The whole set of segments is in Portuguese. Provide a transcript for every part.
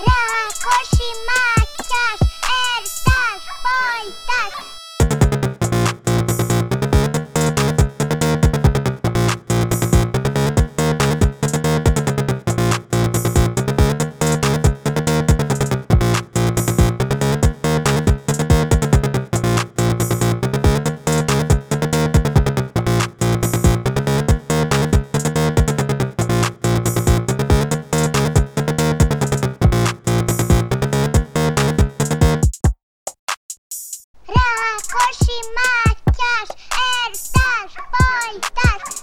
Rekoshima Kosi, Maciaś, Erstaś, Wojtaś.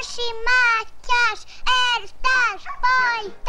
Hoje Marcas, estas boitas.